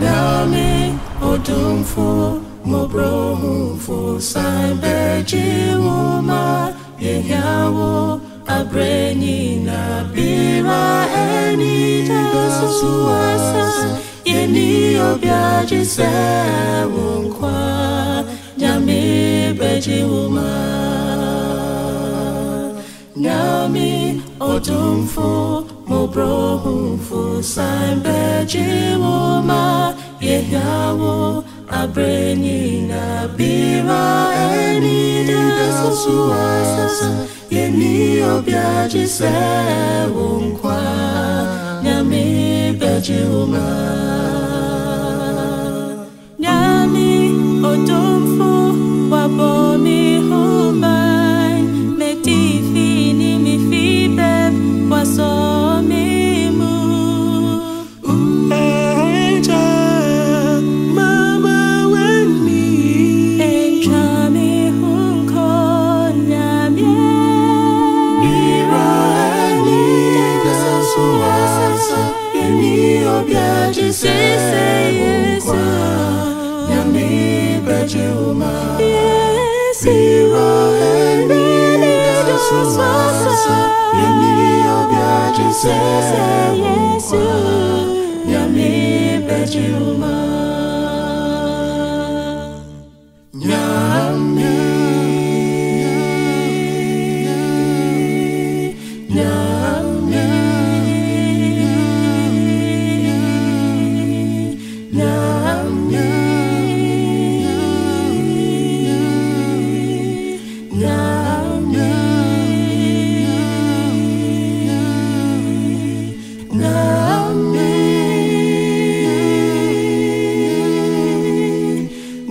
Nyame odumfo mobrohumfo sambeji woma yehiawo abrenyi na bira eni dasuasa yeni obiaji se wonkwa Nyame beji woma Nyame odumfo mobrohumfo sambeji woma yehiawo abrenyi na bira eni dasuasa yeni obiaji se wonkwa Nyame beji dasuasa yeni obiaji se wonkwa Nyame beji woma Bira eni dasuasa yeni obiaji se wonkwa Nyame beji woma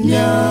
Yeah.